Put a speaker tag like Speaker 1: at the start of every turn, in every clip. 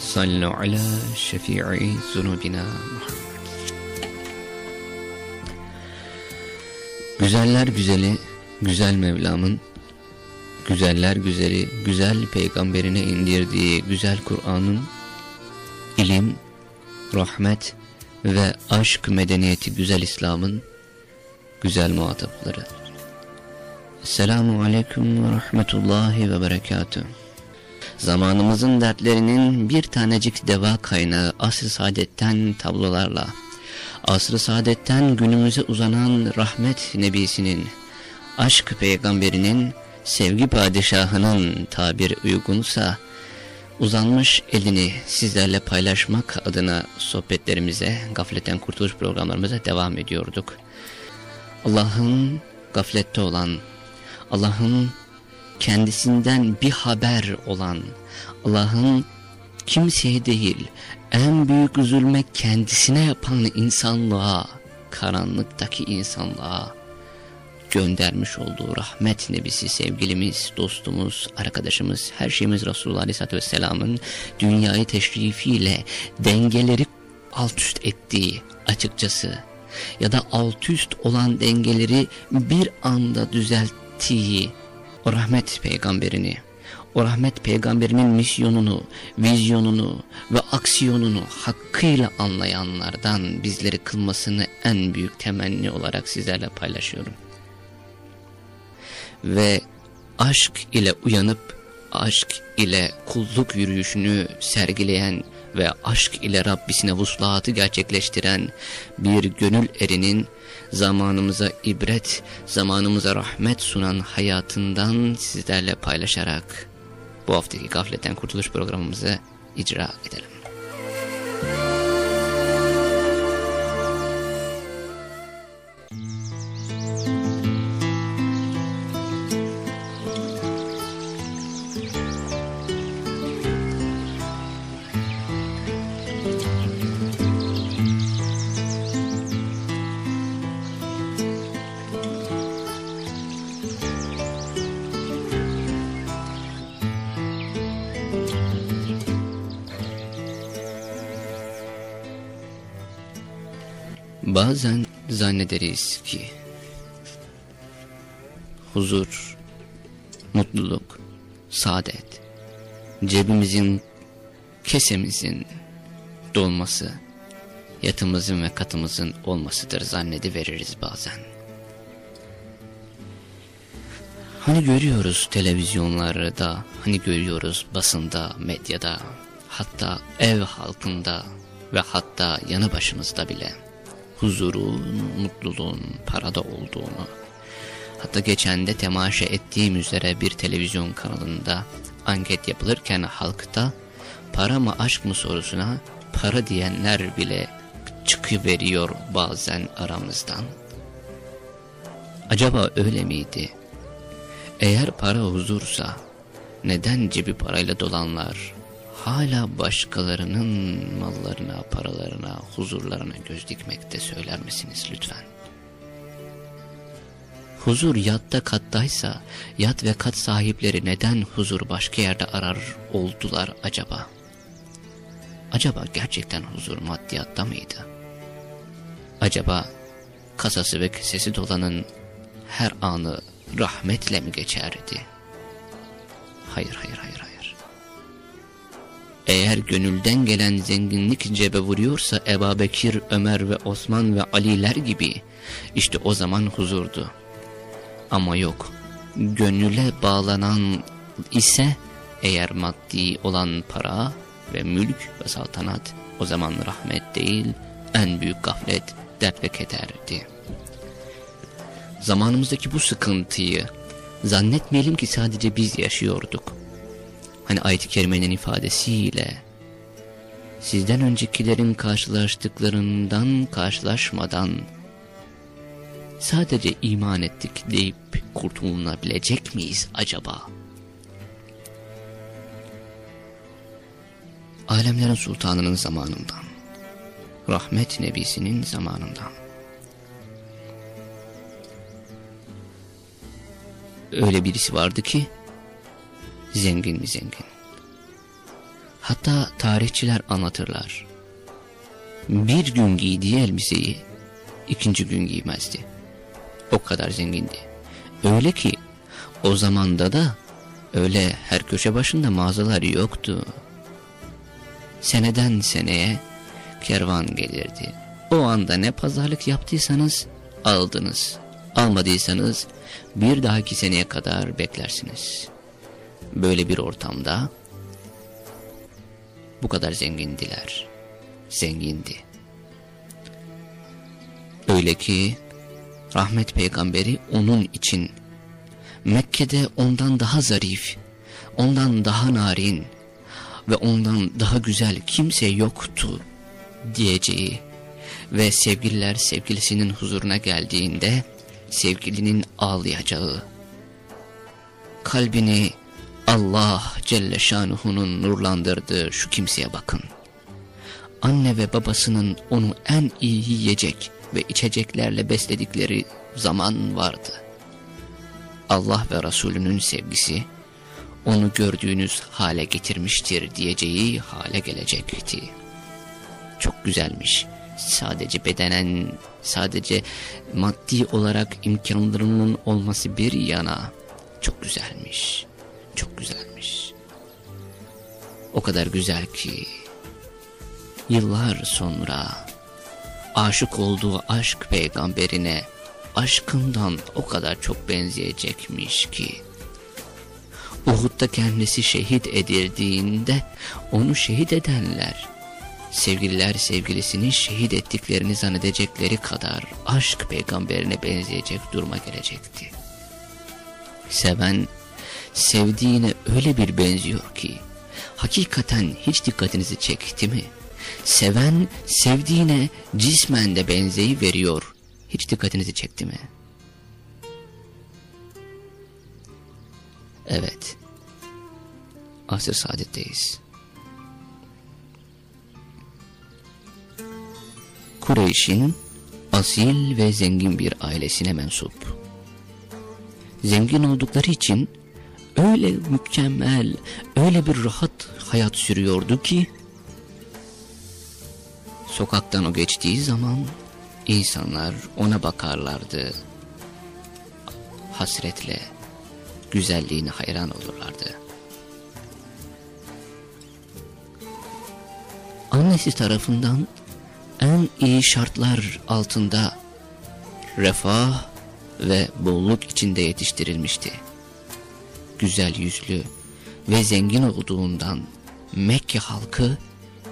Speaker 1: صلوا على شفيع ذنوبنا محمد Güzeller güzeli, güzel Mevlam'ın, güzeller güzeli, güzel peygamberine indirdiği güzel Kur'an'ın, ilim, rahmet ve aşk medeniyeti güzel İslam'ın güzel muhatapları. Esselamu Aleyküm ve Rahmetullahi ve Berekatuhu. Zamanımızın dertlerinin bir tanecik deva kaynağı asr-ı saadetten tablolarla, asr-ı saadetten günümüze uzanan rahmet nebisinin, aşk peygamberinin, sevgi padişahının tabir uygunsa, uzanmış elini sizlerle paylaşmak adına sohbetlerimize, gafletten kurtuluş programlarımıza devam ediyorduk. Allah'ın gaflette olan, Allah'ın kendisinden bir haber olan, Allah'ın kimseye değil, en büyük zulme kendisine yapan insanlığa, karanlıktaki insanlığa göndermiş olduğu rahmet nebisi sevgilimiz, dostumuz, arkadaşımız, her şeyimiz Resulullah Aleyhisselatü Vesselam'ın dünyayı teşrifiyle dengeleri alt üst ettiği açıkçası ya da alt üst olan dengeleri bir anda düzelttiği o rahmet peygamberini, o rahmet peygamberinin misyonunu, vizyonunu ve aksiyonunu hakkıyla anlayanlardan bizleri kılmasını en büyük temenni olarak sizlerle paylaşıyorum. Ve aşk ile uyanıp, aşk ile kulluk yürüyüşünü sergileyen ve aşk ile Rabbisine vuslatı gerçekleştiren bir gönül erinin zamanımıza ibret, zamanımıza rahmet sunan hayatından sizlerle paylaşarak bu haftaki gafletten kurtuluş programımızı icra edelim. Bazen zannederiz ki huzur, mutluluk, saadet, cebimizin, kesemizin dolması, yatımızın ve katımızın olmasıdır zannediveririz bazen. Hani görüyoruz televizyonlarda, hani görüyoruz basında, medyada, hatta ev halkında ve hatta yanı başımızda bile huzurun, mutluluğun parada olduğunu, hatta geçen de temaşa ettiğim üzere bir televizyon kanalında anket yapılırken halkta para mı aşk mı sorusuna para diyenler bile çıkıveriyor bazen aramızdan. Acaba öyle miydi? Eğer para huzursa neden cebi parayla dolanlar hala başkalarının mallarına, paralarına, huzurlarına göz dikmekte söyler misiniz lütfen? Huzur yatta kattaysa, yat ve kat sahipleri neden huzur başka yerde arar oldular acaba? Acaba gerçekten huzur maddiyatta mıydı? Acaba kasası ve kesesi dolanın her anı rahmetle mi geçerdi? Hayır, hayır, hayır. Eğer gönülden gelen zenginlik cebe vuruyorsa Eba Bekir, Ömer ve Osman ve Aliler gibi işte o zaman huzurdu. Ama yok, gönüle bağlanan ise eğer maddi olan para ve mülk ve saltanat o zaman rahmet değil en büyük gaflet, dert ve kederdi. Zamanımızdaki bu sıkıntıyı zannetmeyelim ki sadece biz yaşıyorduk. Hani ayet-i kerimenin ifadesiyle sizden öncekilerin karşılaştıklarından karşılaşmadan sadece iman ettik deyip kurtulunabilecek miyiz acaba? Alemlerin sultanının zamanından, rahmet nebisinin zamanından. Öyle birisi vardı ki, zengin mi zengin. Hatta tarihçiler anlatırlar. Bir gün giydiği elbiseyi ikinci gün giymezdi. O kadar zengindi. Öyle ki o zamanda da öyle her köşe başında mağazalar yoktu. Seneden seneye kervan gelirdi. O anda ne pazarlık yaptıysanız aldınız. Almadıysanız bir dahaki seneye kadar beklersiniz. Böyle bir ortamda bu kadar zengindiler. Zengindi. Öyle ki rahmet peygamberi onun için Mekke'de ondan daha zarif, ondan daha narin ve ondan daha güzel kimse yoktu diyeceği ve sevgililer sevgilisinin huzuruna geldiğinde sevgilinin ağlayacağı, kalbini Allah Celle Şanuhu'nun nurlandırdığı şu kimseye bakın. Anne ve babasının onu en iyi yiyecek ve içeceklerle besledikleri zaman vardı. Allah ve Resulünün sevgisi onu gördüğünüz hale getirmiştir diyeceği hale gelecekti. Çok güzelmiş. Sadece bedenen, sadece maddi olarak imkanlarının olması bir yana çok güzelmiş. Çok güzelmiş. O kadar güzel ki yıllar sonra aşık olduğu aşk peygamberine aşkından o kadar çok benzeyecekmiş ki Uhud'da kendisi şehit edildiğinde onu şehit edenler sevgililer sevgilisini şehit ettiklerini zannedecekleri kadar aşk peygamberine benzeyecek duruma gelecekti. Seven sevdiğine öyle bir benziyor ki hakikaten hiç dikkatinizi çekti mi? Seven sevdiğine cismen de benzeyi veriyor. Hiç dikkatinizi çekti mi? Evet. Asr saadetteyiz. Kureyş'in asil ve zengin bir ailesine mensup. Zengin oldukları için öyle mükemmel, öyle bir rahat hayat sürüyordu ki sokaktan o geçtiği zaman insanlar ona bakarlardı. Hasretle güzelliğine hayran olurlardı. Annesi tarafından en iyi şartlar altında refah ve bolluk içinde yetiştirilmişti güzel yüzlü ve zengin olduğundan Mekke halkı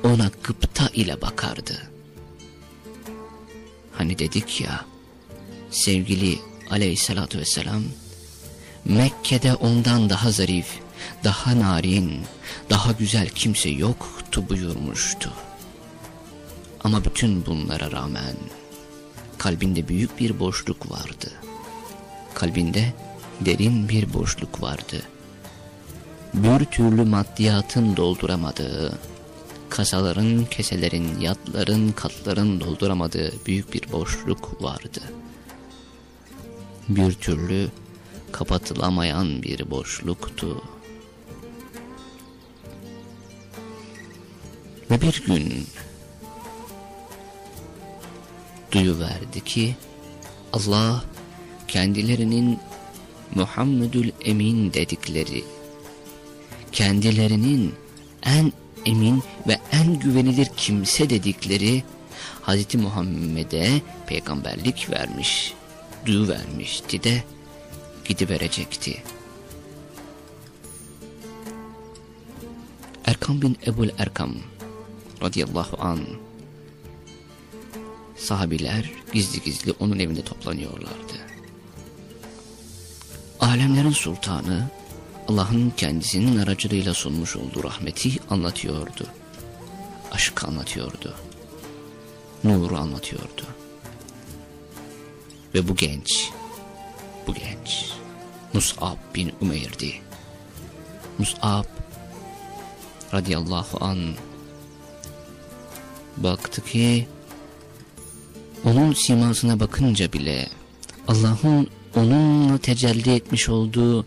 Speaker 1: ona gıpta ile bakardı. Hani dedik ya, sevgili aleyhissalatü vesselam, Mekke'de ondan daha zarif, daha narin, daha güzel kimse yoktu buyurmuştu. Ama bütün bunlara rağmen kalbinde büyük bir boşluk vardı. Kalbinde derin bir boşluk vardı. Bir türlü maddiyatın dolduramadığı, kasaların, keselerin, yatların, katların dolduramadığı büyük bir boşluk vardı. Bir türlü kapatılamayan bir boşluktu. Ve bir gün duyuverdi ki Allah kendilerinin Muhammedül Emin dedikleri, kendilerinin en emin ve en güvenilir kimse dedikleri Hz. Muhammed'e peygamberlik vermiş, duyu vermişti de gidiverecekti. Erkam bin Ebul Erkam radıyallahu an sahabiler gizli gizli onun evinde toplanıyorlardı alemlerin sultanı Allah'ın kendisinin aracılığıyla sunmuş olduğu rahmeti anlatıyordu. Aşkı anlatıyordu. Nuru anlatıyordu. Ve bu genç, bu genç Mus'ab bin Umeyr'di. Mus'ab radıyallahu an baktı ki onun simasına bakınca bile Allah'ın onunla tecelli etmiş olduğu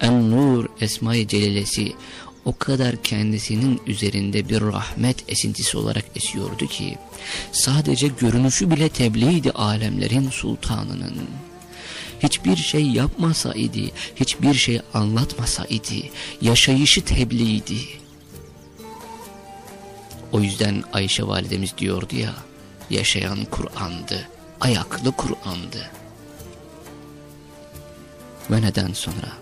Speaker 1: En-Nur Esma-i Celilesi o kadar kendisinin üzerinde bir rahmet esintisi olarak esiyordu ki sadece görünüşü bile tebliğdi alemlerin sultanının. Hiçbir şey yapmasaydı, hiçbir şey anlatmasaydı, yaşayışı tebliğdi. O yüzden Ayşe validemiz diyordu ya, yaşayan Kur'an'dı, ayaklı Kur'an'dı. Ve neden sonra?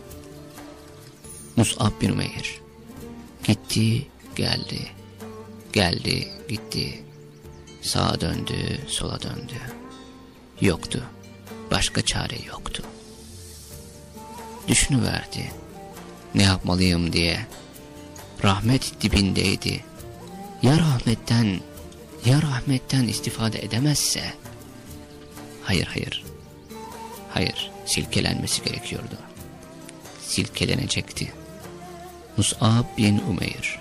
Speaker 1: Mus'ab bin Umeyr gitti, geldi, geldi, gitti, sağa döndü, sola döndü. Yoktu, başka çare yoktu. Düşünüverdi, ne yapmalıyım diye. Rahmet dibindeydi. Ya rahmetten, ya rahmetten istifade edemezse? Hayır, hayır, hayır, silkelenmesi gerekiyordu. Silkelenecekti. Mus'ab bin Umeyr.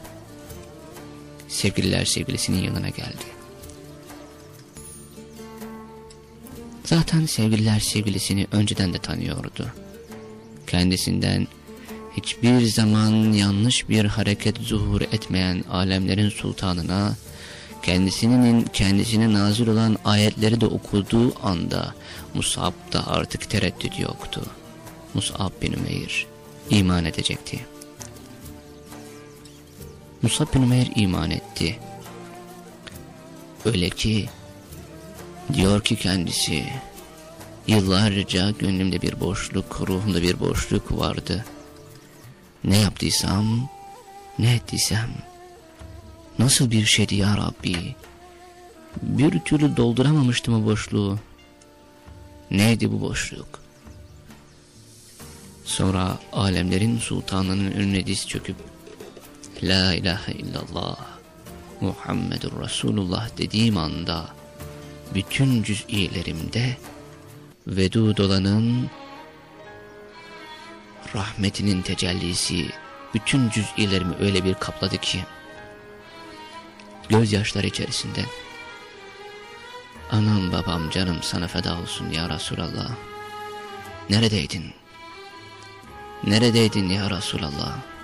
Speaker 1: Sevgililer sevgilisinin yanına geldi. Zaten sevgililer sevgilisini önceden de tanıyordu. Kendisinden hiçbir zaman yanlış bir hareket zuhur etmeyen alemlerin sultanına, kendisinin kendisine nazil olan ayetleri de okuduğu anda Mus'ab'da artık tereddüt yoktu. Mus'ab bin Umeyr iman edecekti. Musab bin Umeyr iman etti. Öyle ki diyor ki kendisi yıllarca gönlümde bir boşluk, ruhumda bir boşluk vardı. Ne yaptıysam, ne ettiysem nasıl bir şeydi ya Rabbi? Bir türlü dolduramamıştım o boşluğu. Neydi bu boşluk? Sonra alemlerin sultanının önüne diz çöküp La ilahe illallah Muhammedur Resulullah dediğim anda bütün cüz'ilerimde vedud olanın rahmetinin tecellisi bütün cüz'ilerimi öyle bir kapladı ki gözyaşlar içerisinde anam babam canım sana feda olsun ya Resulallah neredeydin neredeydin ya Resulallah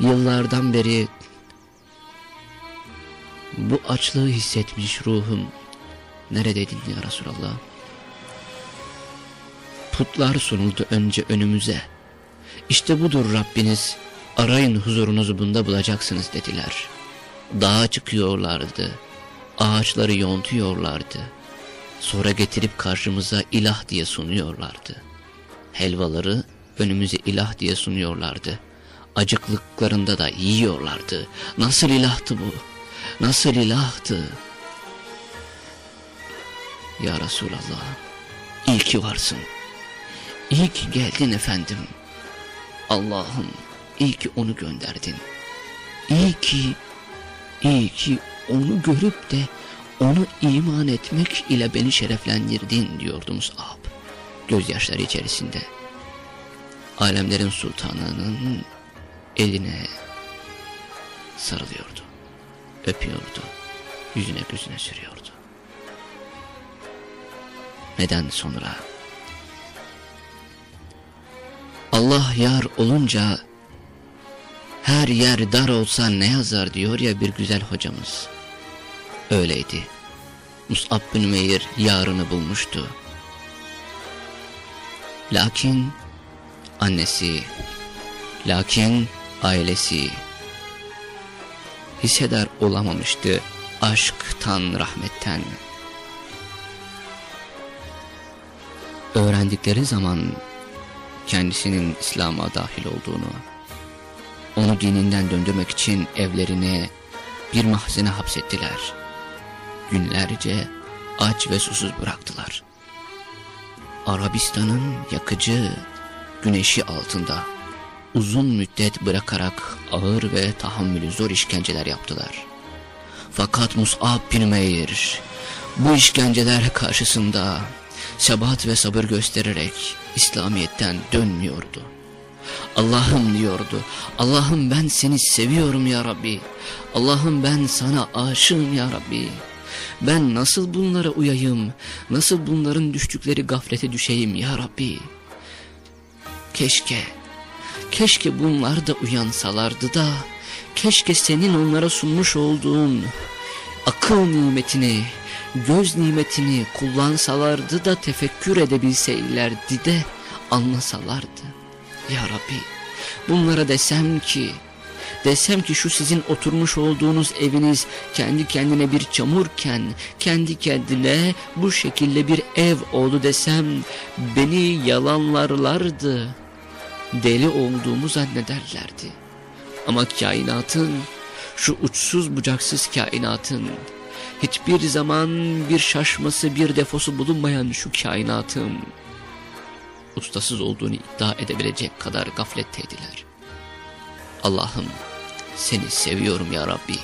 Speaker 1: Yıllardan beri bu açlığı hissetmiş ruhum. Neredeydin ya Resulallah? Putlar sunuldu önce önümüze. İşte budur Rabbiniz. Arayın huzurunuzu bunda bulacaksınız dediler. Dağa çıkıyorlardı. Ağaçları yontuyorlardı. Sonra getirip karşımıza ilah diye sunuyorlardı. Helvaları önümüze ilah diye sunuyorlardı acıklıklarında da yiyorlardı. Nasıl ilahtı bu? Nasıl ilahtı? Ya Resulallah, iyi ki varsın. İyi ki geldin efendim. Allah'ım, iyi ki onu gönderdin. İyi ki, iyi ki onu görüp de onu iman etmek ile beni şereflendirdin diyordu Mus'ab. Gözyaşları içerisinde. Alemlerin sultanının eline sarılıyordu, öpüyordu, yüzüne gözüne sürüyordu. Neden sonra? Allah yar olunca her yer dar olsa ne yazar diyor ya bir güzel hocamız. Öyleydi. Mus'ab bin Meyir yarını bulmuştu. Lakin annesi, lakin ailesi hissedar olamamıştı aşktan, rahmetten. Öğrendikleri zaman kendisinin İslam'a dahil olduğunu, onu dininden döndürmek için evlerine bir mahzene hapsettiler. Günlerce aç ve susuz bıraktılar. Arabistan'ın yakıcı güneşi altında uzun müddet bırakarak ağır ve tahammülü zor işkenceler yaptılar. Fakat Mus'ab bin Umeyr bu işkenceler karşısında sebat ve sabır göstererek İslamiyet'ten dönmüyordu. Allah'ım diyordu. Allah'ım ben seni seviyorum ya Rabbi. Allah'ım ben sana aşığım ya Rabbi. Ben nasıl bunlara uyayım? Nasıl bunların düştükleri gaflete düşeyim ya Rabbi? Keşke, keşke bunlar da uyansalardı da, keşke senin onlara sunmuş olduğun akıl nimetini, göz nimetini kullansalardı da tefekkür edebilseylerdi de anlasalardı. Ya Rabbi bunlara desem ki desem ki şu sizin oturmuş olduğunuz eviniz kendi kendine bir çamurken kendi kendine bu şekilde bir ev oldu desem beni yalanlarlardı. Deli olduğumu zannederlerdi. Ama kainatın şu uçsuz bucaksız kainatın hiçbir zaman bir şaşması bir defosu bulunmayan şu kainatın ustasız olduğunu iddia edebilecek kadar gafletteydiler. Allah'ım seni seviyorum ya Rabbi.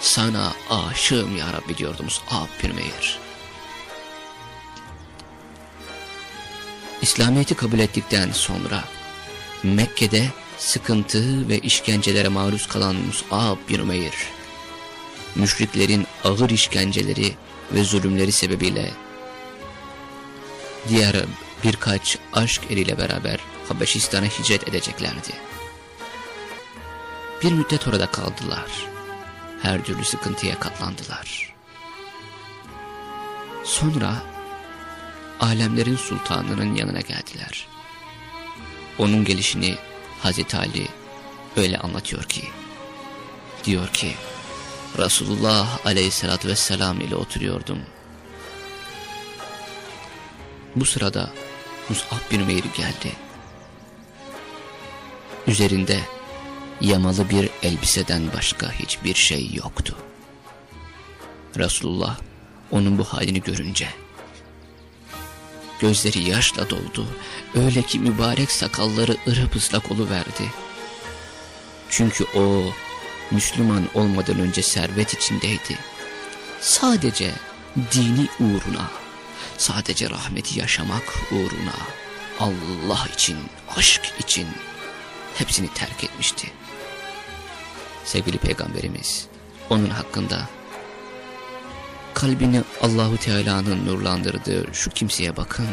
Speaker 1: Sana aşığım ya Rabbi diyordu Mus'ab bin Meyr. İslamiyet'i kabul ettikten sonra Mekke'de sıkıntı ve işkencelere maruz kalan Mus'ab bin Umeyr, müşriklerin ağır işkenceleri ve zulümleri sebebiyle diğer birkaç aşk eriyle beraber Habeşistan'a hicret edeceklerdi. Bir müddet orada kaldılar. Her türlü sıkıntıya katlandılar. Sonra alemlerin sultanının yanına geldiler. Onun gelişini Hazreti Ali öyle anlatıyor ki, diyor ki, Resulullah aleyhissalatü vesselam ile oturuyordum. Bu sırada Mus'ab bin Umeyr geldi. Üzerinde yamalı bir elbiseden başka hiçbir şey yoktu. Resulullah onun bu halini görünce gözleri yaşla doldu. Öyle ki mübarek sakalları ırıp ıslak verdi. Çünkü o Müslüman olmadan önce servet içindeydi. Sadece dini uğruna sadece rahmeti yaşamak uğruna Allah için, aşk için hepsini terk etmişti. Sevgili Peygamberimiz onun hakkında kalbini Allahu Teala'nın nurlandırdığı şu kimseye bakın.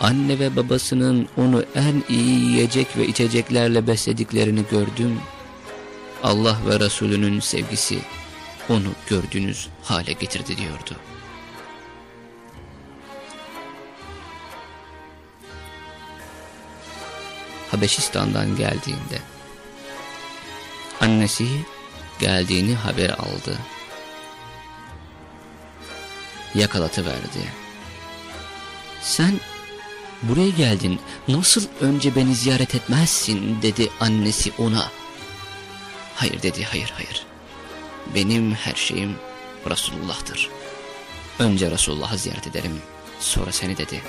Speaker 1: Anne ve babasının onu en iyi yiyecek ve içeceklerle beslediklerini gördüm. Allah ve Resulünün sevgisi onu gördüğünüz hale getirdi diyordu. Habeşistan'dan geldiğinde. Annesi geldiğini haber aldı. Yakalatıverdi. Sen buraya geldin nasıl önce beni ziyaret etmezsin dedi annesi ona. Hayır dedi hayır hayır. Benim her şeyim Resulullah'tır. Önce Resulullah'ı ziyaret ederim sonra seni dedi.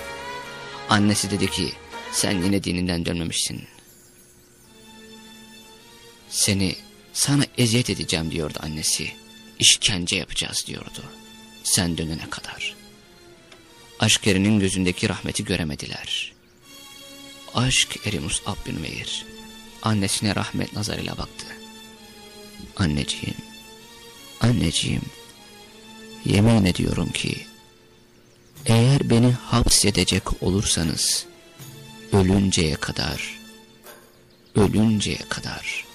Speaker 1: Annesi dedi ki sen yine dininden dönmemişsin. Seni sana eziyet edeceğim diyordu annesi. İşkence yapacağız diyordu. Sen dönene kadar. Aşk erinin gözündeki rahmeti göremediler. Aşk eri Mus'ab bin Meyir. Annesine rahmet nazarıyla baktı. Anneciğim, anneciğim, yemin ediyorum ki, eğer beni hapsedecek olursanız, ölünceye kadar, ölünceye kadar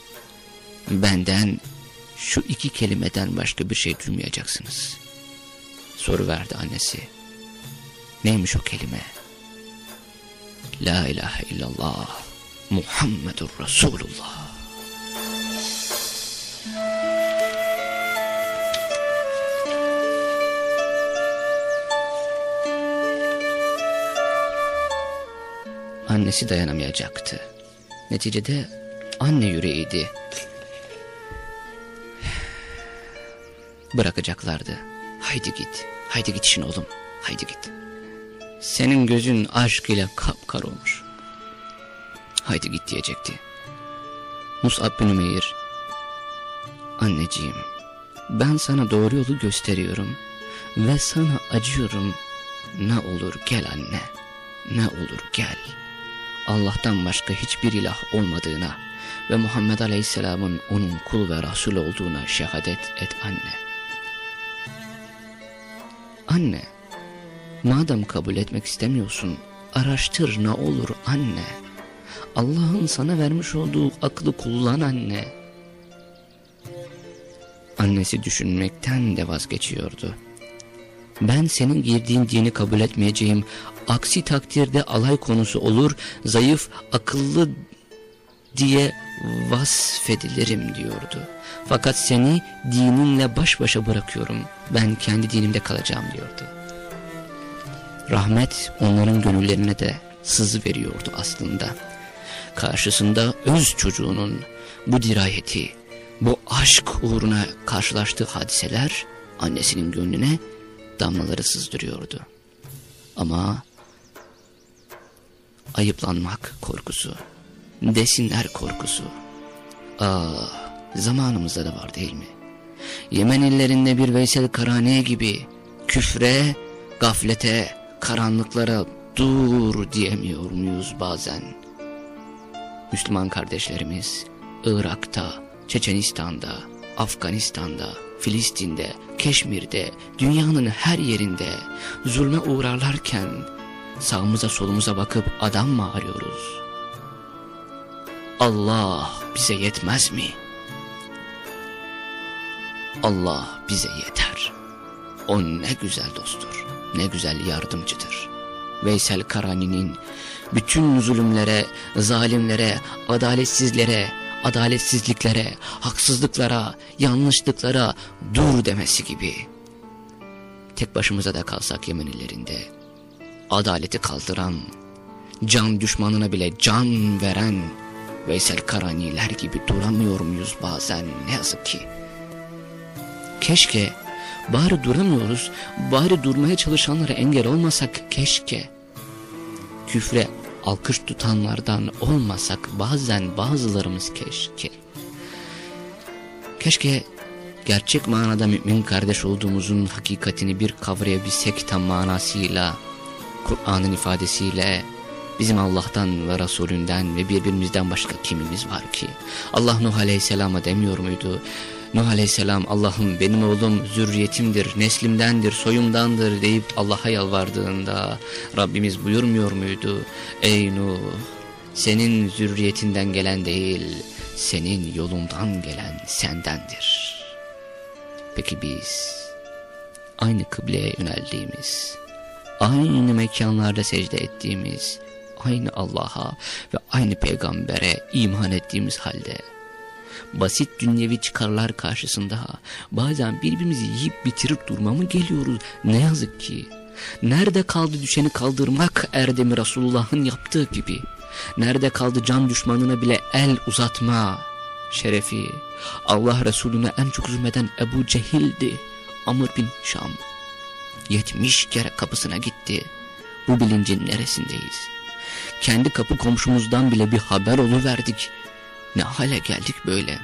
Speaker 1: benden şu iki kelimeden başka bir şey duymayacaksınız. Soru verdi annesi. Neymiş o kelime? La ilahe illallah Muhammedur Resulullah. Annesi dayanamayacaktı. Neticede anne yüreğiydi. Bırakacaklardı. Haydi git, haydi git işin oğlum, haydi git. Senin gözün aşk ile kapkar olmuş. haydi git diyecekti. Mus'ab bin Ümeyr, anneciğim ben sana doğru yolu gösteriyorum ve sana acıyorum. Ne olur gel anne, ne olur gel. Allah'tan başka hiçbir ilah olmadığına ve Muhammed Aleyhisselam'ın onun kul ve Resul olduğuna şehadet et anne. Anne, madem kabul etmek istemiyorsun, araştır ne olur anne. Allah'ın sana vermiş olduğu aklı kullan anne. Annesi düşünmekten de vazgeçiyordu. Ben senin girdiğin dini kabul etmeyeceğim. Aksi takdirde alay konusu olur, zayıf, akıllı diye vasfedilirim diyordu. Fakat seni dininle baş başa bırakıyorum. Ben kendi dinimde kalacağım diyordu. Rahmet onların gönüllerine de sızı veriyordu aslında. Karşısında öz çocuğunun bu dirayeti, bu aşk uğruna karşılaştığı hadiseler annesinin gönlüne damlaları sızdırıyordu. Ama ayıplanmak korkusu, desinler korkusu. Ah, zamanımızda da var değil mi? Yemen illerinde bir Veysel Karane gibi küfre, gaflete, karanlıklara dur diyemiyor muyuz bazen? Müslüman kardeşlerimiz Irak'ta, Çeçenistan'da, Afganistan'da, Filistin'de, Keşmir'de, dünyanın her yerinde zulme uğrarlarken sağımıza solumuza bakıp adam mı arıyoruz? Allah bize yetmez mi? Allah bize yeter. O ne güzel dosttur, ne güzel yardımcıdır. Veysel Karani'nin bütün zulümlere, zalimlere, adaletsizlere, adaletsizliklere, haksızlıklara, yanlışlıklara dur demesi gibi. Tek başımıza da kalsak Yemenilerinde, adaleti kaldıran, can düşmanına bile can veren Veysel Karaniler gibi duramıyor muyuz bazen ne yazık ki. Keşke bari duramıyoruz, bari durmaya çalışanlara engel olmasak keşke. Küfre alkış tutanlardan olmasak bazen bazılarımız keşke. Keşke gerçek manada mümin kardeş olduğumuzun hakikatini bir kavrayabilsek tam manasıyla, Kur'an'ın ifadesiyle, bizim Allah'tan ve Resulünden ve birbirimizden başka kimimiz var ki? Allah Nuh Aleyhisselam'a demiyor muydu? Nuh Aleyhisselam Allah'ım benim oğlum zürriyetimdir, neslimdendir, soyumdandır deyip Allah'a yalvardığında Rabbimiz buyurmuyor muydu? Ey Nuh senin zürriyetinden gelen değil, senin yolundan gelen sendendir. Peki biz aynı kıbleye yöneldiğimiz, aynı mekanlarda secde ettiğimiz, aynı Allah'a ve aynı peygambere iman ettiğimiz halde basit dünyevi çıkarlar karşısında bazen birbirimizi yiyip bitirip durma mı geliyoruz ne yazık ki. Nerede kaldı düşeni kaldırmak erdemi Resulullah'ın yaptığı gibi. Nerede kaldı can düşmanına bile el uzatma şerefi. Allah Resulüne en çok zulmeden Ebu Cehil'di. Amr bin Şam. Yetmiş kere kapısına gitti. Bu bilincin neresindeyiz? Kendi kapı komşumuzdan bile bir haber verdik. Ne hale geldik böyle.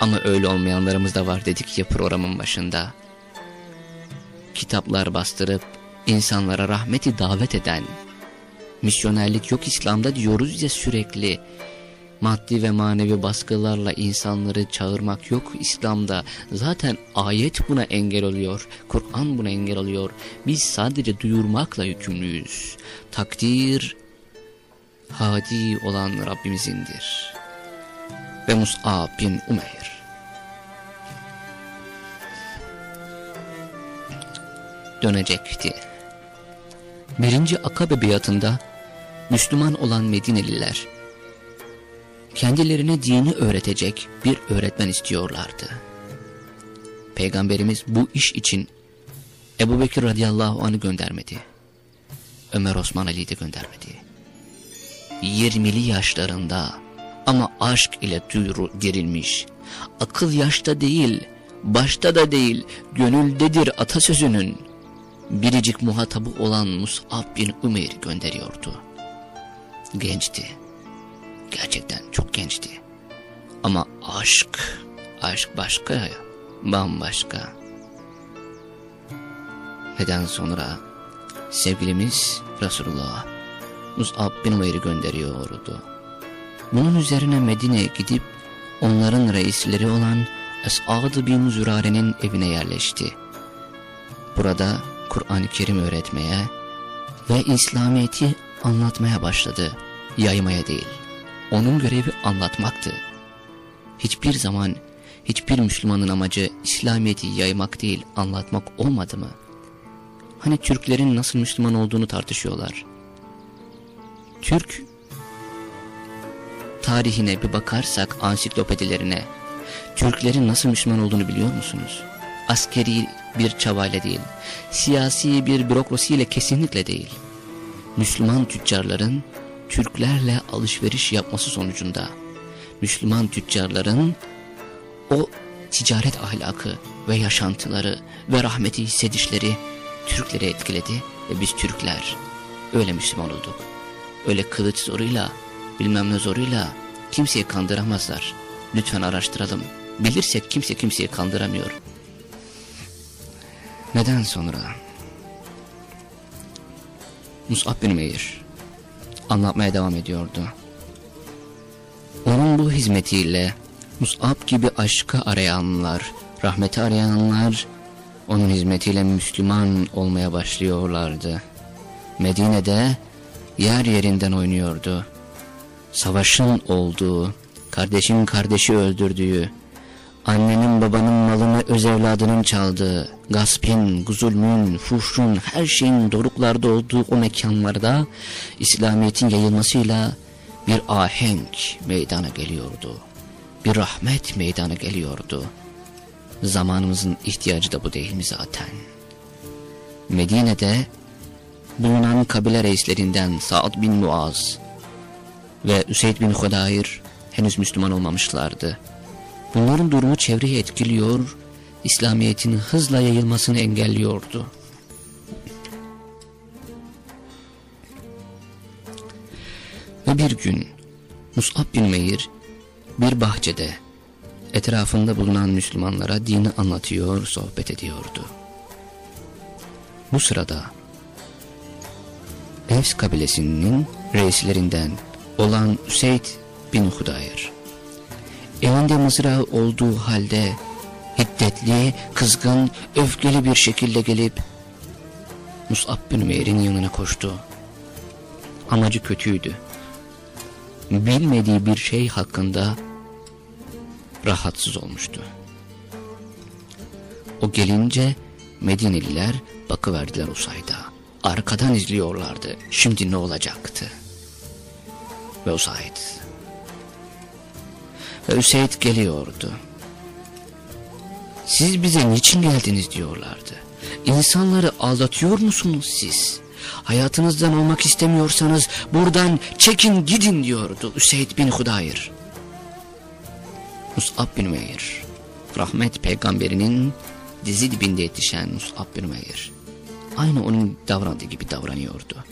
Speaker 1: Ama öyle olmayanlarımız da var dedik ya programın başında. Kitaplar bastırıp insanlara rahmeti davet eden, misyonerlik yok İslam'da diyoruz ya sürekli. Maddi ve manevi baskılarla insanları çağırmak yok İslam'da. Zaten ayet buna engel oluyor. Kur'an buna engel oluyor. Biz sadece duyurmakla yükümlüyüz. Takdir hadi olan Rabbimizindir. Ve Mus'ab bin Umeyr. Dönecekti. Birinci Akabe biatında Müslüman olan Medineliler kendilerine dini öğretecek bir öğretmen istiyorlardı. Peygamberimiz bu iş için Ebu Bekir radıyallahu anh'ı göndermedi. Ömer Osman Ali'yi de göndermedi. 20'li yaşlarında ama aşk ile duyuru dirilmiş. Akıl yaşta değil, başta da değil, gönüldedir atasözünün biricik muhatabı olan Mus'ab bin Umeyr gönderiyordu. gençti. Gerçekten çok gençti. Ama aşk, aşk başka bambaşka. Neden sonra sevgilimiz Resulullah Mus'ab bin Umeyr'i gönderiyordu. Bunun üzerine Medine'ye gidip onların reisleri olan Esad bin Zürare'nin evine yerleşti. Burada Kur'an-ı Kerim öğretmeye ve İslamiyet'i anlatmaya başladı. Yaymaya değil. Onun görevi anlatmaktı. Hiçbir zaman hiçbir Müslümanın amacı İslamiyet'i yaymak değil anlatmak olmadı mı? Hani Türklerin nasıl Müslüman olduğunu tartışıyorlar. Türk tarihine bir bakarsak ansiklopedilerine Türklerin nasıl Müslüman olduğunu biliyor musunuz? Askeri bir çabayla değil, siyasi bir bürokrasiyle kesinlikle değil. Müslüman tüccarların Türklerle alışveriş yapması sonucunda Müslüman tüccarların o ticaret ahlakı ve yaşantıları ve rahmeti hissedişleri Türkleri etkiledi ve biz Türkler öyle Müslüman olduk. Öyle kılıç zoruyla bilmem ne zoruyla kimseyi kandıramazlar. Lütfen araştıralım. Bilirsek kimse kimseyi kandıramıyor. Neden sonra? Mus'ab bin Meyr anlatmaya devam ediyordu. Onun bu hizmetiyle Mus'ab gibi aşkı arayanlar, rahmeti arayanlar onun hizmetiyle Müslüman olmaya başlıyorlardı. Medine'de yer yerinden oynuyordu. Savaşın olduğu, kardeşin kardeşi öldürdüğü, annenin babanın malını öz evladının çaldığı, gaspin, zulmün, fuhşun, her şeyin doruklarda olduğu o mekanlarda İslamiyet'in yayılmasıyla bir ahenk meydana geliyordu. Bir rahmet meydana geliyordu. Zamanımızın ihtiyacı da bu değil mi zaten? Medine'de bulunan kabile reislerinden Sa'd bin Muaz ve Üseyd bin Hudayr henüz Müslüman olmamışlardı. Bunların durumu çevreyi etkiliyor, İslamiyet'in hızla yayılmasını engelliyordu. Ve bir gün Mus'ab bin Meyir bir bahçede etrafında bulunan Müslümanlara dini anlatıyor, sohbet ediyordu. Bu sırada Evs kabilesinin reislerinden olan Üseyd bin Hudayr elinde mızrağı olduğu halde hiddetli, kızgın, öfkeli bir şekilde gelip Mus'ab bin Ümeyr'in yanına koştu. Amacı kötüydü. Bilmediği bir şey hakkında rahatsız olmuştu. O gelince Medineliler bakıverdiler Usayd'a. Arkadan izliyorlardı. Şimdi ne olacaktı? Ve Usayd. Ve Üseyd geliyordu. Siz bize niçin geldiniz diyorlardı. İnsanları aldatıyor musunuz siz? Hayatınızdan olmak istemiyorsanız buradan çekin gidin diyordu Üseyd bin Hudayr. Mus'ab bin Umeyr. Rahmet peygamberinin dizi dibinde yetişen Mus'ab bin Umeyr. Aynı onun davrandığı gibi davranıyordu.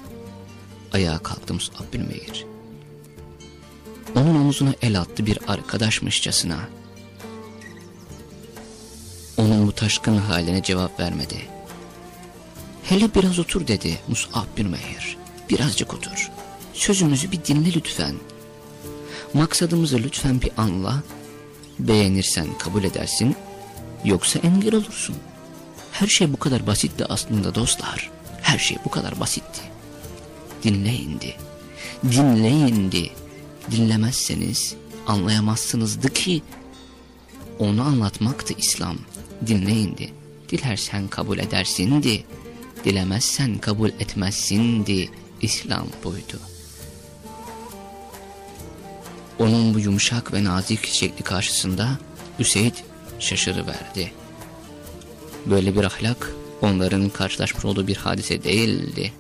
Speaker 1: Ayağa kalktı Mus'ab bin. Onun omuzuna el attı bir arkadaşmışçasına. Onun bu taşkın haline cevap vermedi. Hele biraz otur dedi Mus'ab bin Umeyr. Birazcık otur. Sözümüzü bir dinle lütfen. Maksadımızı lütfen bir anla Beğenirsen kabul edersin, yoksa engel olursun. Her şey bu kadar basitti aslında dostlar. Her şey bu kadar basitti. Dinleyindi. Dinleyindi. Dinlemezseniz anlayamazsınızdı ki onu anlatmaktı İslam. Dinleyindi. Dilersen kabul edersindi. Dilemezsen kabul etmezsindi. İslam buydu. Onun bu yumuşak ve nazik şekli karşısında Üseyd şaşırıverdi. Böyle bir ahlak onların karşılaşmış olduğu bir hadise değildi.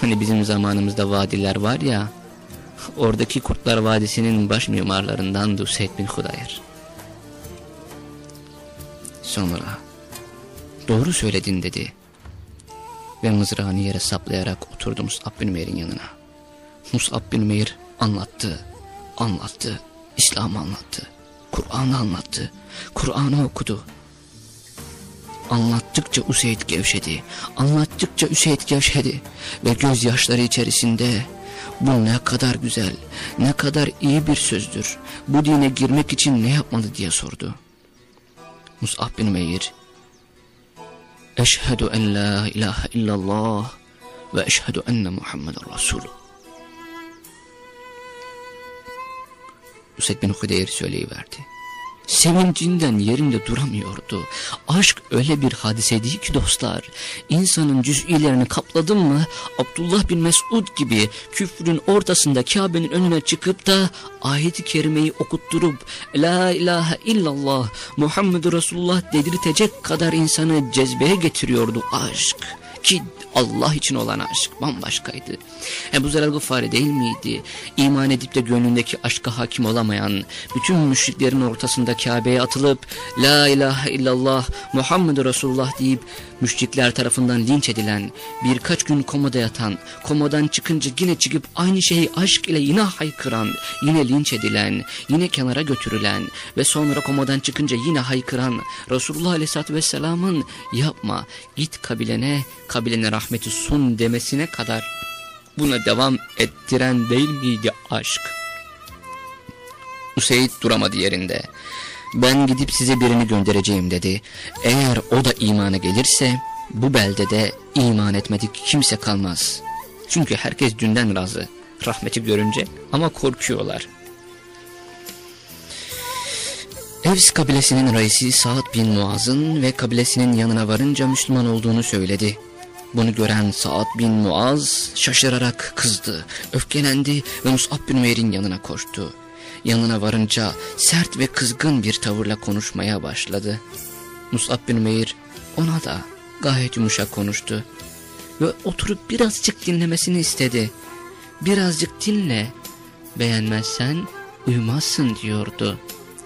Speaker 1: Hani bizim zamanımızda vadiler var ya, oradaki Kurtlar Vadisi'nin baş mimarlarından Üseyd bin Hudayr. Sonra, doğru söyledin dedi ve mızrağını yere saplayarak oturdu Mus'ab bin Umeyr'in yanına. Mus'ab bin Meyr anlattı, anlattı, İslam'ı anlattı, Kur'an'ı anlattı, Kur'an'ı okudu. Anlattıkça Üseyd gevşedi, anlattıkça Üseyd gevşedi ve gözyaşları içerisinde bu ne kadar güzel, ne kadar iyi bir sözdür, bu dine girmek için ne yapmalı diye sordu. Mus'ab bin Meyr, Eşhedü en la ilahe illallah ve eşhedü enne Muhammeden Resulullah. Üsed bin Hudeyr söyleyiverdi. Sevincinden yerinde duramıyordu. Aşk öyle bir hadise değil ki dostlar. İnsanın cüz'ilerini kapladın mı Abdullah bin Mesud gibi küfrün ortasında Kabe'nin önüne çıkıp da ayeti kerimeyi okutturup La ilahe illallah Muhammed Resulullah dedirtecek kadar insanı cezbeye getiriyordu aşk. Ki Allah için olan aşk bambaşkaydı. Ebu Zer el-Gıffari değil miydi? İman edip de gönlündeki aşka hakim olamayan, bütün müşriklerin ortasında Kabe'ye atılıp La ilahe illallah Muhammed Resulullah deyip müşrikler tarafından linç edilen, birkaç gün komada yatan, komadan çıkınca yine çıkıp aynı şeyi aşk ile yine haykıran, yine linç edilen, yine kenara götürülen ve sonra komadan çıkınca yine haykıran Resulullah Aleyhisselatü Vesselam'ın yapma, git kabilene, kabilene rahmeti sun demesine kadar buna devam ettiren değil miydi aşk? Useyd duramadı yerinde. Ben gidip size birini göndereceğim dedi. Eğer o da imana gelirse bu beldede iman etmedik kimse kalmaz. Çünkü herkes dünden razı rahmeti görünce ama korkuyorlar. Evs kabilesinin reisi Sa'd bin Muaz'ın ve kabilesinin yanına varınca Müslüman olduğunu söyledi. Bunu gören Sa'd bin Muaz şaşırarak kızdı, öfkelendi ve Mus'ab bin Umeyr'in yanına koştu. Yanına varınca sert ve kızgın bir tavırla konuşmaya başladı. Mus'ab bin Umeyr ona da gayet yumuşak konuştu ve oturup birazcık dinlemesini istedi. Birazcık dinle, beğenmezsen uyumazsın diyordu.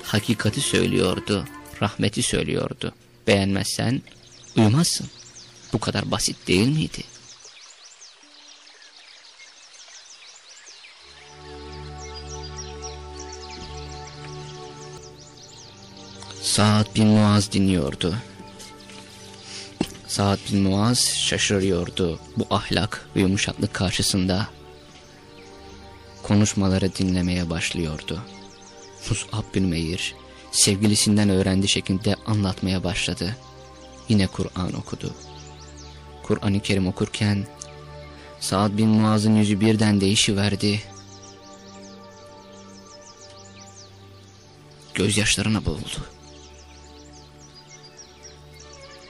Speaker 1: Hakikati söylüyordu, rahmeti söylüyordu. Beğenmezsen uyumazsın. Bu kadar basit değil miydi? Saad bin Muaz dinliyordu. Saad bin Muaz şaşırıyordu bu ahlak ve yumuşaklık karşısında. Konuşmaları dinlemeye başlıyordu. Mus'ab bin Meyir sevgilisinden öğrendi şeklinde anlatmaya başladı. Yine Kur'an okudu. Kur'an-ı Kerim okurken Saad bin Muaz'ın yüzü birden değişiverdi. Gözyaşlarına boğuldu.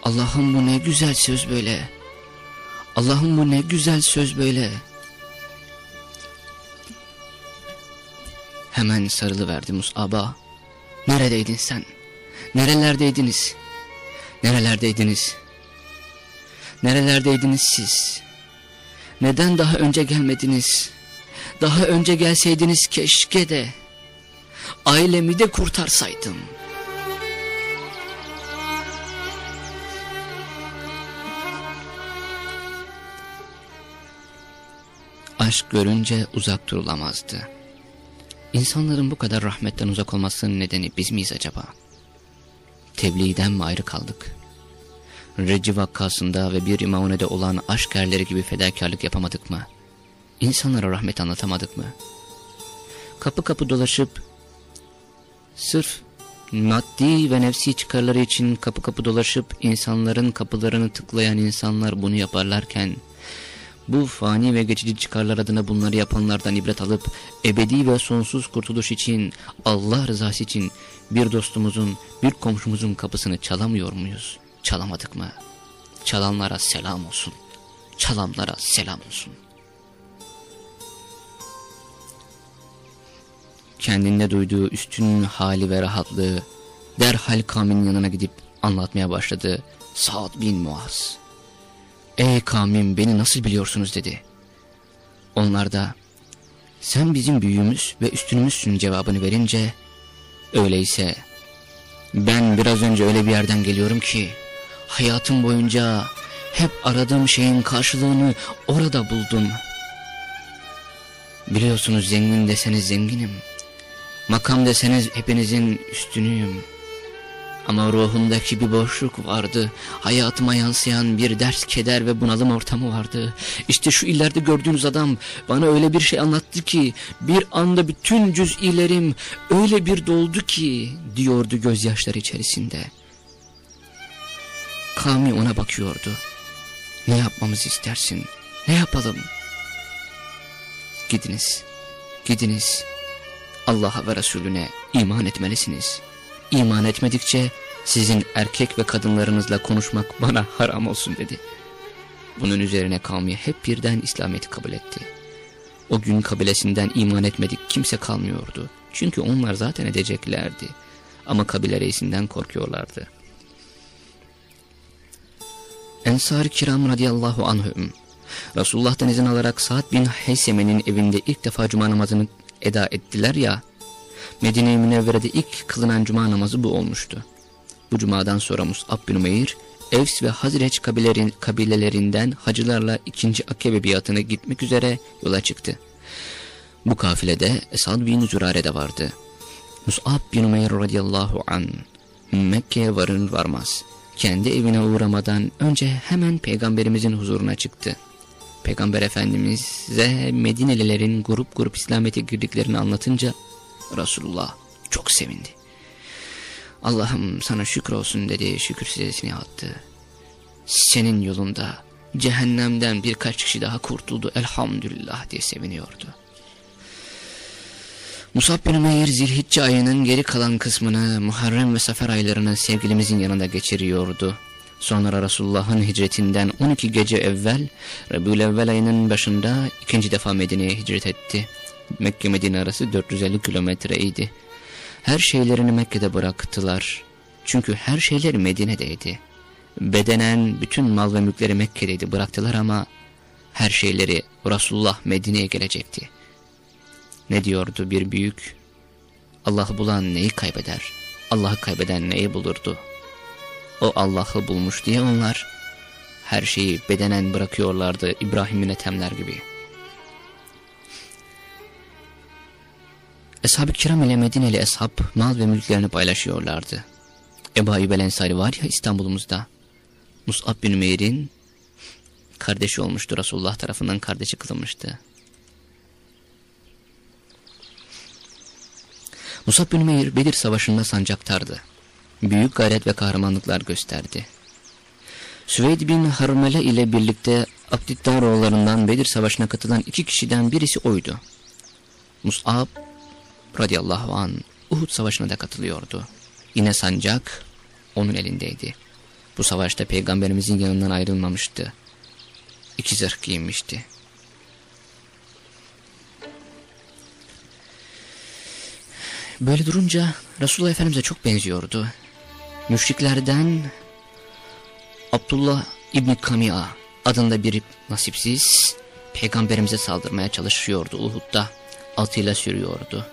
Speaker 1: Allah'ım bu ne güzel söz böyle. Allah'ım bu ne güzel söz böyle. Hemen sarılıverdi Mus'ab'a. Neredeydin sen? Nerelerdeydiniz? Nerelerdeydiniz? Nerelerdeydiniz siz? Neden daha önce gelmediniz? Daha önce gelseydiniz keşke de. Ailemi de kurtarsaydım. Aşk görünce uzak durulamazdı. İnsanların bu kadar rahmetten uzak olmasının nedeni biz miyiz acaba? Tebliğden mi ayrı kaldık? Recci vakasında ve bir imamunede olan aşk erleri gibi fedakarlık yapamadık mı? İnsanlara rahmet anlatamadık mı? Kapı kapı dolaşıp sırf maddi ve nefsi çıkarları için kapı kapı dolaşıp insanların kapılarını tıklayan insanlar bunu yaparlarken bu fani ve geçici çıkarlar adına bunları yapanlardan ibret alıp ebedi ve sonsuz kurtuluş için Allah rızası için bir dostumuzun bir komşumuzun kapısını çalamıyor muyuz? Çalamadık mı? Çalanlara selam olsun. Çalanlara selam olsun. Kendinde duyduğu üstün hali ve rahatlığı derhal kavminin yanına gidip anlatmaya başladı. Sa'd bin Muaz. Ey kavmim beni nasıl biliyorsunuz dedi. Onlar da sen bizim büyüğümüz ve üstünümüzsün cevabını verince öyleyse ben biraz önce öyle bir yerden geliyorum ki hayatım boyunca hep aradığım şeyin karşılığını orada buldum. Biliyorsunuz zengin deseniz zenginim. Makam deseniz hepinizin üstünüyüm. Ama ruhumdaki bir boşluk vardı. Hayatıma yansıyan bir ders, keder ve bunalım ortamı vardı. İşte şu illerde gördüğünüz adam bana öyle bir şey anlattı ki bir anda bütün cüz'ilerim öyle bir doldu ki diyordu gözyaşları içerisinde. Kami ona bakıyordu. Ne yapmamızı istersin? Ne yapalım? Gidiniz, gidiniz. Allah'a ve Resulüne iman etmelisiniz. İman etmedikçe sizin erkek ve kadınlarınızla konuşmak bana haram olsun dedi. Bunun üzerine kavmi hep birden İslamiyet'i kabul etti. O gün kabilesinden iman etmedik kimse kalmıyordu. Çünkü onlar zaten edeceklerdi. Ama kabile reisinden korkuyorlardı. Ensar-ı Kiram radıyallahu anhüm Resulullah'tan izin alarak Sa'd bin Heyseme'nin evinde ilk defa cuma namazını eda ettiler ya, Medine-i Münevvere'de ilk kılınan cuma namazı bu olmuştu. Bu cumadan sonra Mus'ab bin Umeyr, Evs ve Hazreç kabilelerinden hacılarla ikinci Akebe biatına gitmek üzere yola çıktı. Bu kafilede Esad bin Zürare de vardı. Mus'ab bin Umeyr radıyallahu an Mekke'ye varın varmaz. Kendi evine uğramadan önce hemen peygamberimizin huzuruna çıktı. Peygamber Efendimiz'e Medinelilerin grup grup İslamiyet'e girdiklerini anlatınca Resulullah çok sevindi. Allah'ım sana şükür olsun dedi şükür sesini attı. Senin yolunda cehennemden birkaç kişi daha kurtuldu elhamdülillah diye seviniyordu. Musab bin Umeyr zilhicce ayının geri kalan kısmını Muharrem ve Safer aylarını sevgilimizin yanında geçiriyordu. Sonra Resulullah'ın hicretinden 12 gece evvel Rebül evvel ayının başında ikinci defa Medine'ye hicret etti. Mekke Medine arası 450 kilometreydi. Her şeylerini Mekke'de bıraktılar. Çünkü her şeyleri Medine'deydi. Bedenen bütün mal ve mülkleri Mekke'deydi bıraktılar ama her şeyleri Resulullah Medine'ye gelecekti. Ne diyordu bir büyük? Allah'ı bulan neyi kaybeder? Allah'ı kaybeden neyi bulurdu? O Allah'ı bulmuş diye onlar her şeyi bedenen bırakıyorlardı İbrahim'in etemler gibi. Eshab-ı kiram ile Medineli eshab mal ve mülklerini paylaşıyorlardı. Ebu Ayyub el Ensari var ya İstanbul'umuzda. Mus'ab bin Ümeyr'in kardeşi olmuştu. Resulullah tarafından kardeşi kılınmıştı. Musab bin Ümeyr Bedir Savaşı'nda sancaktardı. Büyük gayret ve kahramanlıklar gösterdi. Süveyd bin Harmele ile birlikte Abdiddaroğullarından Bedir Savaşı'na katılan iki kişiden birisi oydu. Mus'ab radıyallahu an Uhud Savaşı'na da katılıyordu. Yine sancak onun elindeydi. Bu savaşta peygamberimizin yanından ayrılmamıştı. İki zırh giyinmişti. Böyle durunca Resulullah Efendimiz'e çok benziyordu. Müşriklerden Abdullah İbni Kamia adında bir nasipsiz peygamberimize saldırmaya çalışıyordu Uhud'da. Altıyla sürüyordu.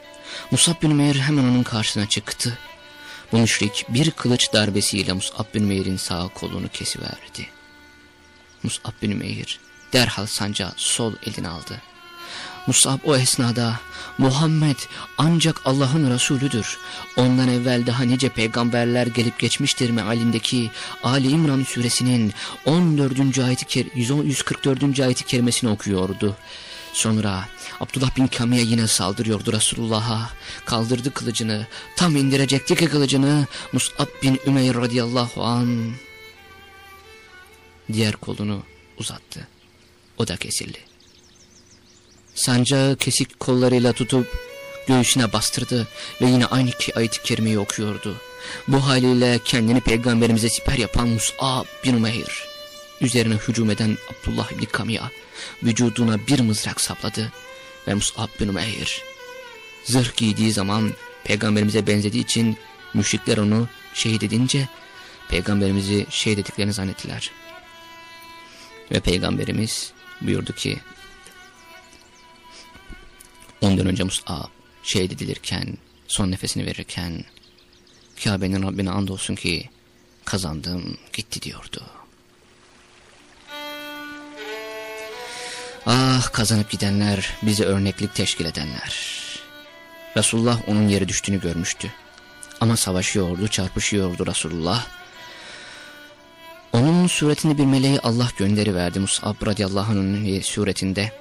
Speaker 1: Musab bin Umeyr hemen onun karşısına çıktı. Bu müşrik bir kılıç darbesiyle Musab bin Umeyr'in sağ kolunu kesiverdi. Musab bin Umeyr derhal sancağı sol eline aldı. Musab o esnada Muhammed ancak Allah'ın Resulüdür. Ondan evvel daha nice peygamberler gelip geçmiştir mealindeki Ali İmran suresinin 14. ayeti 144. ayeti kerimesini okuyordu. Sonra Abdullah bin Kamiye yine saldırıyordu Resulullah'a. Kaldırdı kılıcını. Tam indirecekti ki kılıcını Mus'ab bin Ümeyr radıyallahu an diğer kolunu uzattı. O da kesildi. Sancağı kesik kollarıyla tutup göğsüne bastırdı ve yine aynı ki ayet-i kerimeyi okuyordu. Bu haliyle kendini peygamberimize siper yapan Mus'ab bin Umeyr, üzerine hücum eden Abdullah bin Kamiya, vücuduna bir mızrak sapladı ve Mus'ab bin Umeyr, zırh giydiği zaman peygamberimize benzediği için müşrikler onu şehit edince peygamberimizi şehit ettiklerini zannettiler. Ve peygamberimiz buyurdu ki ondan önce Mus'ab şehit edilirken son nefesini verirken Kabe'nin Rabbine andolsun ki kazandım gitti diyordu. Ah kazanıp gidenler, bize örneklik teşkil edenler. Resulullah onun yeri düştüğünü görmüştü. Ama savaşıyordu, çarpışıyordu Resulullah. Onun suretini bir meleği Allah gönderi verdi Mus'ab radıyallahu anh'ın suretinde.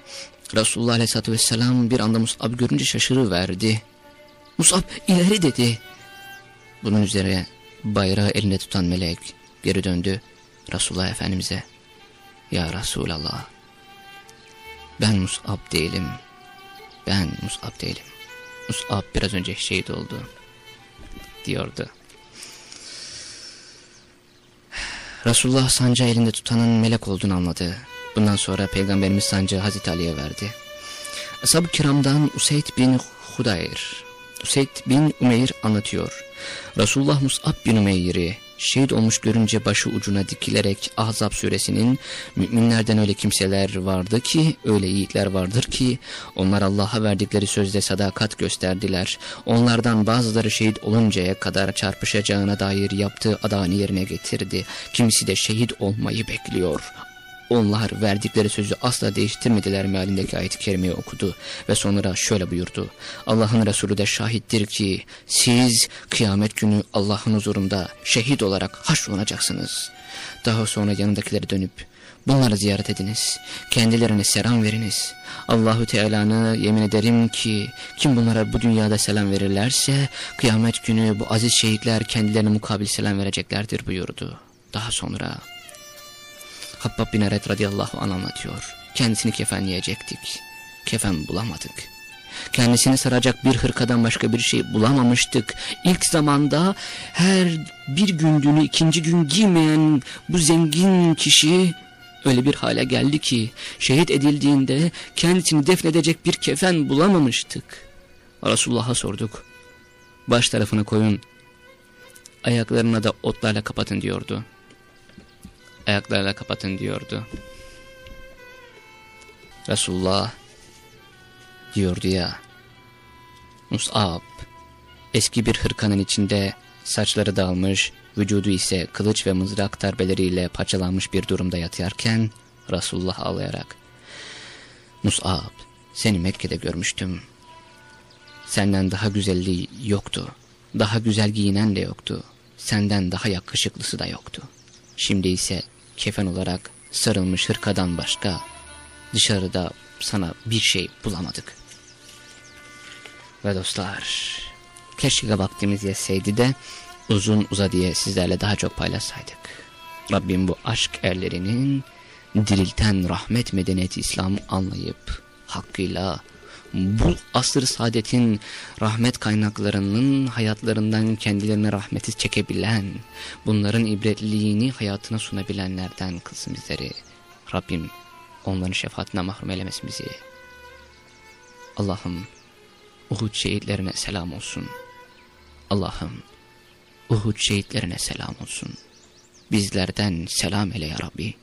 Speaker 1: Resulullah aleyhissalatü vesselam bir anda Mus'ab görünce şaşırıverdi. Mus'ab ileri dedi. Bunun üzerine bayrağı elinde tutan melek geri döndü Resulullah Efendimiz'e. Ya Resulallah ben Mus'ab değilim. Ben Mus'ab değilim. Mus'ab biraz önce şehit oldu diyordu. Resulullah sancağı elinde tutanın melek olduğunu anladı. Bundan sonra Peygamberimiz sancağı Hazreti Ali'ye verdi. Ashab-ı kiramdan Useyd bin Hudayr, Useyd bin Umeyr anlatıyor. Resulullah Mus'ab bin Umeyr'i şehit olmuş görünce başı ucuna dikilerek Ahzab suresinin müminlerden öyle kimseler vardı ki öyle yiğitler vardır ki onlar Allah'a verdikleri sözde sadakat gösterdiler. Onlardan bazıları şehit oluncaya kadar çarpışacağına dair yaptığı adağını yerine getirdi. Kimisi de şehit olmayı bekliyor. Onlar verdikleri sözü asla değiştirmediler mealindeki ayet-i kerimeyi okudu ve sonra şöyle buyurdu. Allah'ın Resulü de şahittir ki siz kıyamet günü Allah'ın huzurunda şehit olarak haşrolacaksınız. Daha sonra yanındakileri dönüp bunları ziyaret ediniz. Kendilerine selam veriniz. Allahu Teala'nı yemin ederim ki kim bunlara bu dünyada selam verirlerse kıyamet günü bu aziz şehitler kendilerine mukabil selam vereceklerdir buyurdu. Daha sonra Habbab bin Eret radıyallahu anh anlatıyor. Kendisini kefenleyecektik. Kefen bulamadık. Kendisini saracak bir hırkadan başka bir şey bulamamıştık. İlk zamanda her bir gündüğünü ikinci gün giymeyen bu zengin kişi öyle bir hale geldi ki şehit edildiğinde kendisini defnedecek bir kefen bulamamıştık. Resulullah'a sorduk. Baş tarafını koyun, ayaklarına da otlarla kapatın diyordu ayaklarla kapatın diyordu. Resulullah diyordu ya, Mus'ab eski bir hırkanın içinde saçları dağılmış, vücudu ise kılıç ve mızrak darbeleriyle parçalanmış bir durumda yatırken Resulullah ağlayarak Mus'ab seni Mekke'de görmüştüm. Senden daha güzelliği yoktu. Daha güzel giyinen de yoktu. Senden daha yakışıklısı da yoktu. Şimdi ise kefen olarak sarılmış hırkadan başka dışarıda sana bir şey bulamadık. Ve dostlar keşke vaktimiz yetseydi de uzun uza diye sizlerle daha çok paylaşsaydık. Rabbim bu aşk erlerinin dirilten rahmet medeniyeti İslam anlayıp hakkıyla bu asır saadetin rahmet kaynaklarının hayatlarından kendilerine rahmeti çekebilen, bunların ibretliliğini hayatına sunabilenlerden kılsın bizleri. Rabbim onların şefaatine mahrum eylemesin bizi. Allah'ım Uhud şehitlerine selam olsun. Allah'ım Uhud şehitlerine selam olsun. Bizlerden selam eyle ya Rabbi.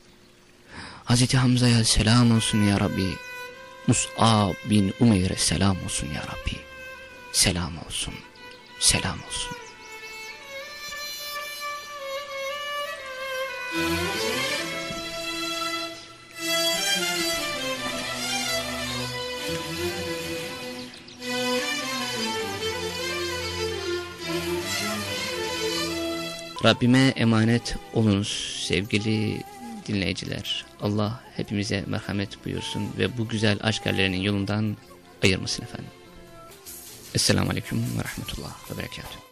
Speaker 1: Hazreti Hamza'ya selam olsun ya Rabbi. Mus'ab bin Umeyr'e selam olsun ya Rabbi. Selam olsun. Selam olsun. Rabbime emanet olunuz sevgili dinleyiciler. Allah hepimize merhamet buyursun ve bu güzel aşk yolundan ayırmasın efendim. Esselamu Aleyküm ve Rahmetullah ve Berekatuhu.